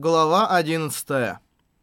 Глава 11.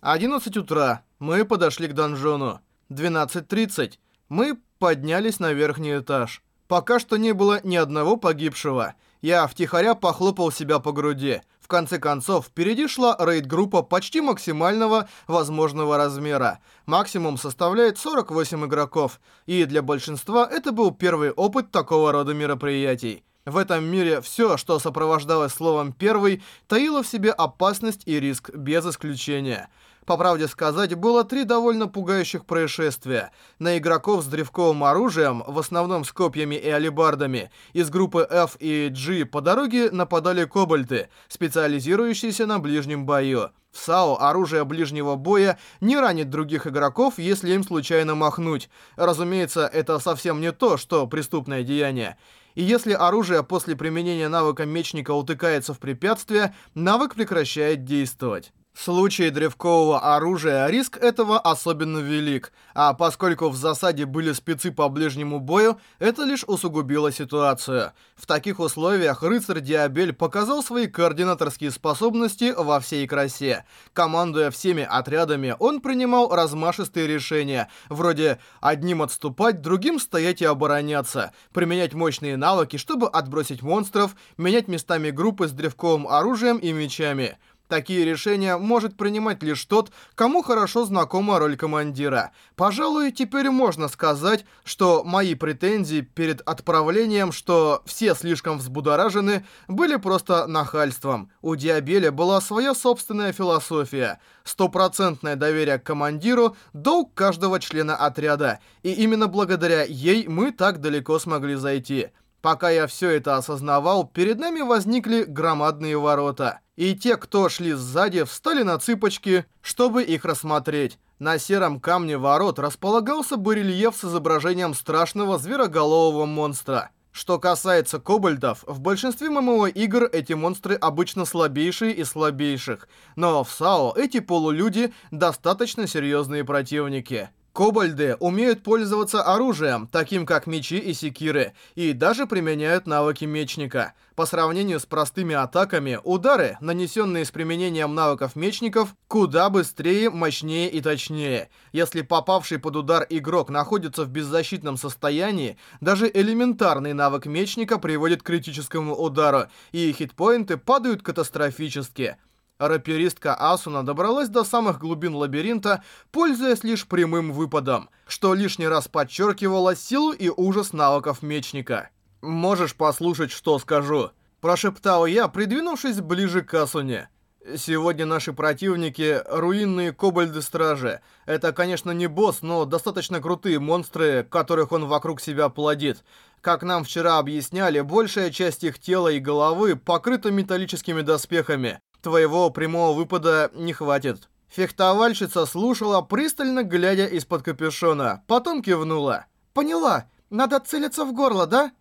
11 утра. Мы подошли к донжону. 12.30. Мы поднялись на верхний этаж. Пока что не было ни одного погибшего. Я втихаря похлопал себя по груди. В конце концов, впереди шла рейд-группа почти максимального возможного размера. Максимум составляет 48 игроков. И для большинства это был первый опыт такого рода мероприятий. В этом мире все, что сопровождалось словом «первый», таило в себе опасность и риск без исключения. По правде сказать, было три довольно пугающих происшествия. На игроков с древковым оружием, в основном с копьями и алебардами, из группы F и G по дороге нападали кобальты, специализирующиеся на ближнем бою. В САО оружие ближнего боя не ранит других игроков, если им случайно махнуть. Разумеется, это совсем не то, что преступное деяние. И если оружие после применения навыка мечника утыкается в препятствие, навык прекращает действовать. В случае древкового оружия риск этого особенно велик, а поскольку в засаде были спецы по ближнему бою, это лишь усугубило ситуацию. В таких условиях рыцарь Диабель показал свои координаторские способности во всей красе. Командуя всеми отрядами, он принимал размашистые решения, вроде одним отступать, другим стоять и обороняться, применять мощные навыки, чтобы отбросить монстров, менять местами группы с древковым оружием и мечами – Такие решения может принимать лишь тот, кому хорошо знакома роль командира. Пожалуй, теперь можно сказать, что мои претензии перед отправлением, что все слишком взбудоражены, были просто нахальством. У Диабеля была своя собственная философия. Стопроцентное доверие к командиру – долг каждого члена отряда. И именно благодаря ей мы так далеко смогли зайти. Пока я все это осознавал, перед нами возникли громадные ворота. И те, кто шли сзади, встали на цыпочки, чтобы их рассмотреть. На сером камне ворот располагался барельеф с изображением страшного звероголового монстра. Что касается кобальдов, в большинстве ММО-игр эти монстры обычно слабейшие и слабейших, но в САО эти полулюди достаточно серьезные противники. Кобальды умеют пользоваться оружием, таким как мечи и секиры, и даже применяют навыки мечника. По сравнению с простыми атаками, удары, нанесенные с применением навыков мечников, куда быстрее, мощнее и точнее. Если попавший под удар игрок находится в беззащитном состоянии, даже элементарный навык мечника приводит к критическому удару, и хитпоинты падают катастрофически. Раперистка Асуна добралась до самых глубин лабиринта, пользуясь лишь прямым выпадом, что лишний раз подчеркивало силу и ужас навыков мечника. «Можешь послушать, что скажу?» – прошептал я, придвинувшись ближе к Асуне. Сегодня наши противники — руинные кобальды-стражи. Это, конечно, не босс, но достаточно крутые монстры, которых он вокруг себя плодит. Как нам вчера объясняли, большая часть их тела и головы покрыта металлическими доспехами. Твоего прямого выпада не хватит». Фехтовальщица слушала, пристально глядя из-под капюшона, потом кивнула. «Поняла. Надо целиться в горло, да?»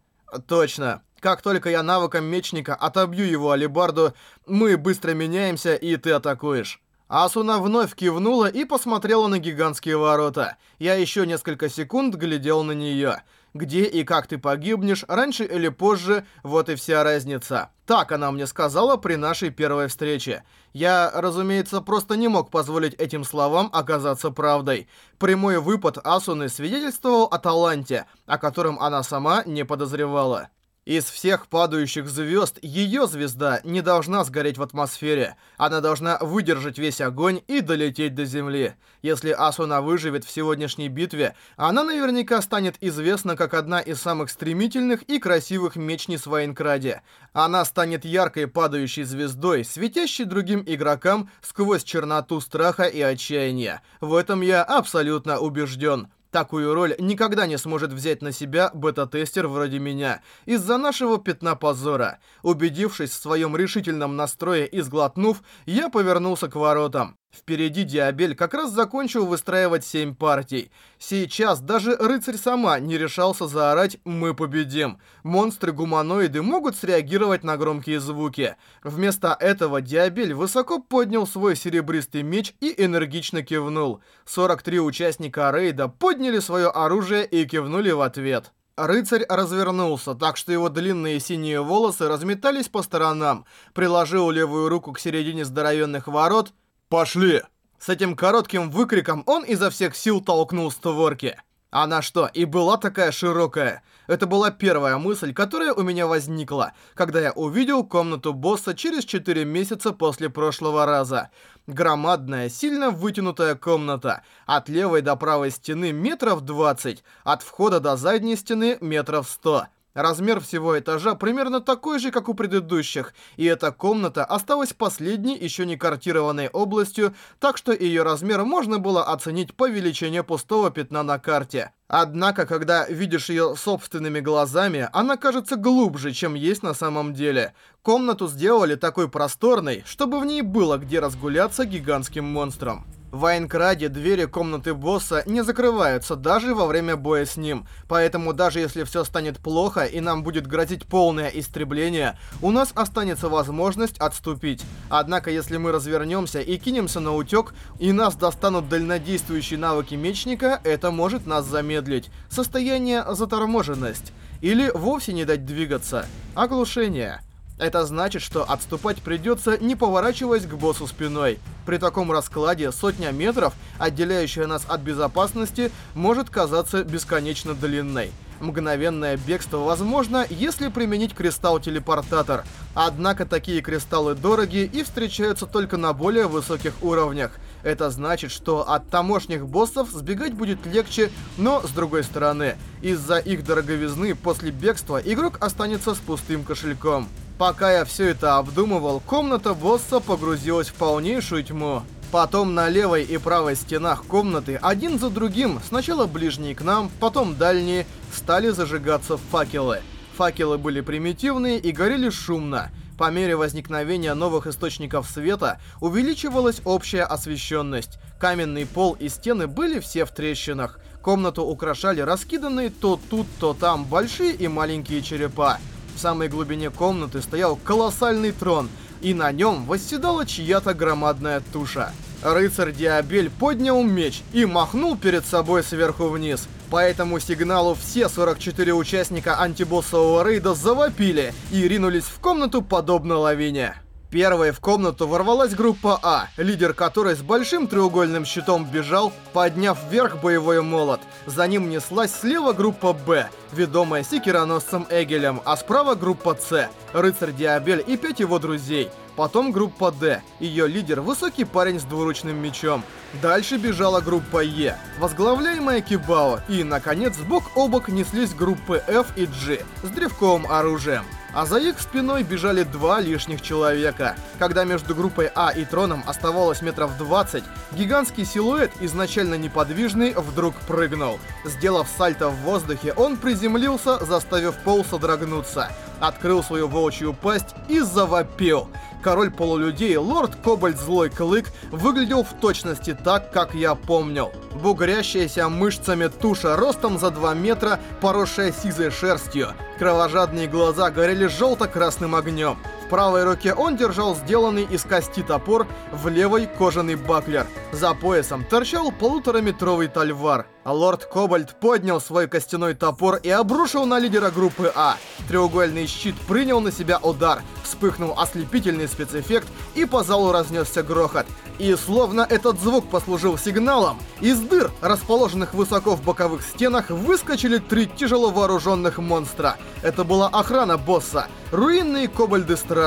«Точно. Как только я навыком мечника отобью его алебарду, мы быстро меняемся, и ты атакуешь». Асуна вновь кивнула и посмотрела на гигантские ворота. Я еще несколько секунд глядел на нее. Где и как ты погибнешь, раньше или позже, вот и вся разница. Так она мне сказала при нашей первой встрече. Я, разумеется, просто не мог позволить этим словам оказаться правдой. Прямой выпад Асуны свидетельствовал о таланте, о котором она сама не подозревала. Из всех падающих звезд, ее звезда не должна сгореть в атмосфере. Она должна выдержать весь огонь и долететь до Земли. Если Асуна выживет в сегодняшней битве, она наверняка станет известна как одна из самых стремительных и красивых мечниц в Айнкраде. Она станет яркой падающей звездой, светящей другим игрокам сквозь черноту страха и отчаяния. В этом я абсолютно убежден. Такую роль никогда не сможет взять на себя бета-тестер вроде меня, из-за нашего пятна позора. Убедившись в своем решительном настрое и сглотнув, я повернулся к воротам. Впереди Диабель как раз закончил выстраивать семь партий. Сейчас даже рыцарь сама не решался заорать «Мы победим». Монстры-гуманоиды могут среагировать на громкие звуки. Вместо этого Диабель высоко поднял свой серебристый меч и энергично кивнул. 43 участника рейда подняли свое оружие и кивнули в ответ. Рыцарь развернулся, так что его длинные синие волосы разметались по сторонам, приложил левую руку к середине здоровенных ворот. «Пошли!» С этим коротким выкриком он изо всех сил толкнул створки. Она что, и была такая широкая? Это была первая мысль, которая у меня возникла, когда я увидел комнату босса через 4 месяца после прошлого раза. Громадная, сильно вытянутая комната. От левой до правой стены метров 20, от входа до задней стены метров 100. Размер всего этажа примерно такой же, как у предыдущих, и эта комната осталась последней еще не картированной областью, так что ее размер можно было оценить по величине пустого пятна на карте. Однако, когда видишь ее собственными глазами, она кажется глубже, чем есть на самом деле. Комнату сделали такой просторной, чтобы в ней было где разгуляться гигантским монстром. В Айнкраде двери комнаты босса не закрываются даже во время боя с ним, поэтому даже если все станет плохо и нам будет грозить полное истребление, у нас останется возможность отступить. Однако если мы развернемся и кинемся на утек, и нас достанут дальнодействующие навыки мечника, это может нас замедлить. Состояние заторможенность. Или вовсе не дать двигаться. Оглушение. Это значит, что отступать придется, не поворачиваясь к боссу спиной. При таком раскладе сотня метров, отделяющая нас от безопасности, может казаться бесконечно длинной. Мгновенное бегство возможно, если применить кристалл-телепортатор. Однако такие кристаллы дороги и встречаются только на более высоких уровнях. Это значит, что от тамошних боссов сбегать будет легче, но с другой стороны, из-за их дороговизны после бегства игрок останется с пустым кошельком. Пока я все это обдумывал, комната босса погрузилась в полнейшую тьму. Потом на левой и правой стенах комнаты один за другим, сначала ближние к нам, потом дальние, стали зажигаться факелы. Факелы были примитивные и горели шумно. По мере возникновения новых источников света увеличивалась общая освещенность. Каменный пол и стены были все в трещинах. Комнату украшали раскиданные то тут, то там большие и маленькие черепа. В самой глубине комнаты стоял колоссальный трон, и на нем восседала чья-то громадная туша. Рыцарь Диабель поднял меч и махнул перед собой сверху вниз. По этому сигналу все 44 участника антибоссового рейда завопили и ринулись в комнату подобно лавине. Первой в комнату ворвалась группа А, лидер которой с большим треугольным щитом бежал, подняв вверх боевой молот. За ним неслась слева группа Б, ведомая секироносцем Эгелем, а справа группа С, рыцарь Диабель и пять его друзей. Потом группа Д, ее лидер высокий парень с двуручным мечом. Дальше бежала группа Е, возглавляемая Кибао, и, наконец, бок о бок неслись группы F и G с древковым оружием а за их спиной бежали два лишних человека. Когда между группой А и троном оставалось метров 20, гигантский силуэт, изначально неподвижный, вдруг прыгнул. Сделав сальто в воздухе, он приземлился, заставив пол содрогнуться. Открыл свою волчью пасть и завопил. Король полулюдей, лорд Кобальт Злой Клык, выглядел в точности так, как я помнил. Бугрящаяся мышцами туша ростом за 2 метра, поросшая сизой шерстью. Кровожадные глаза горели желто-красным огнем. Правой руке он держал сделанный из кости топор, в левой кожаный баклер. За поясом торчал полутораметровый тальвар. Лорд Кобальт поднял свой костяной топор и обрушил на лидера группы А. Треугольный щит принял на себя удар, вспыхнул ослепительный спецэффект и по залу разнесся грохот. И словно этот звук послужил сигналом, из дыр, расположенных высоко в боковых стенах, выскочили три тяжело вооруженных монстра. Это была охрана босса, руинные кобальды-стражи.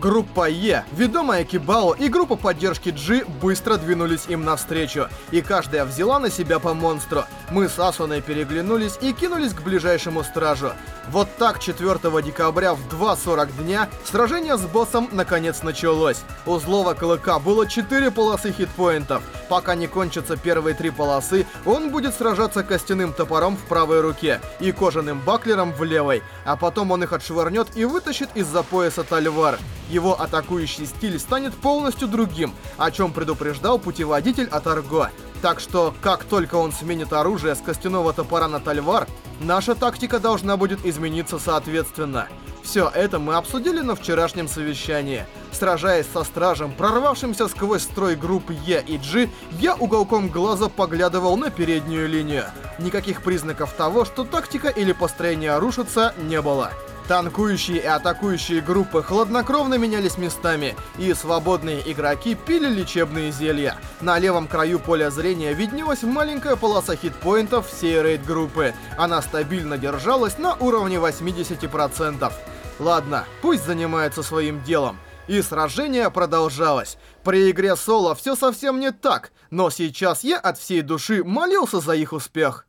Группа Е, ведомая Кибао и группа поддержки G быстро двинулись им навстречу, и каждая взяла на себя по монстру. Мы с Асуной переглянулись и кинулись к ближайшему стражу. Вот так 4 декабря в 2.40 дня сражение с боссом наконец началось. У злого клыка было 4 полосы хитпоинтов. Пока не кончатся первые три полосы, он будет сражаться костяным топором в правой руке и кожаным баклером в левой, а потом он их отшвырнет и вытащит из-за пояса Тальвар. Его атакующий стиль станет полностью другим, о чем предупреждал путеводитель от Арго. Так что, как только он сменит оружие с костяного топора на тальвар, наша тактика должна будет измениться соответственно. Все это мы обсудили на вчерашнем совещании. Сражаясь со стражем, прорвавшимся сквозь строй групп Е и G, я уголком глаза поглядывал на переднюю линию. Никаких признаков того, что тактика или построение рушатся, не было. Танкующие и атакующие группы хладнокровно менялись местами, и свободные игроки пили лечебные зелья. На левом краю поля зрения виднелась маленькая полоса хитпоинтов всей рейд-группы. Она стабильно держалась на уровне 80%. Ладно, пусть занимается своим делом. И сражение продолжалось. При игре соло все совсем не так, но сейчас я от всей души молился за их успех.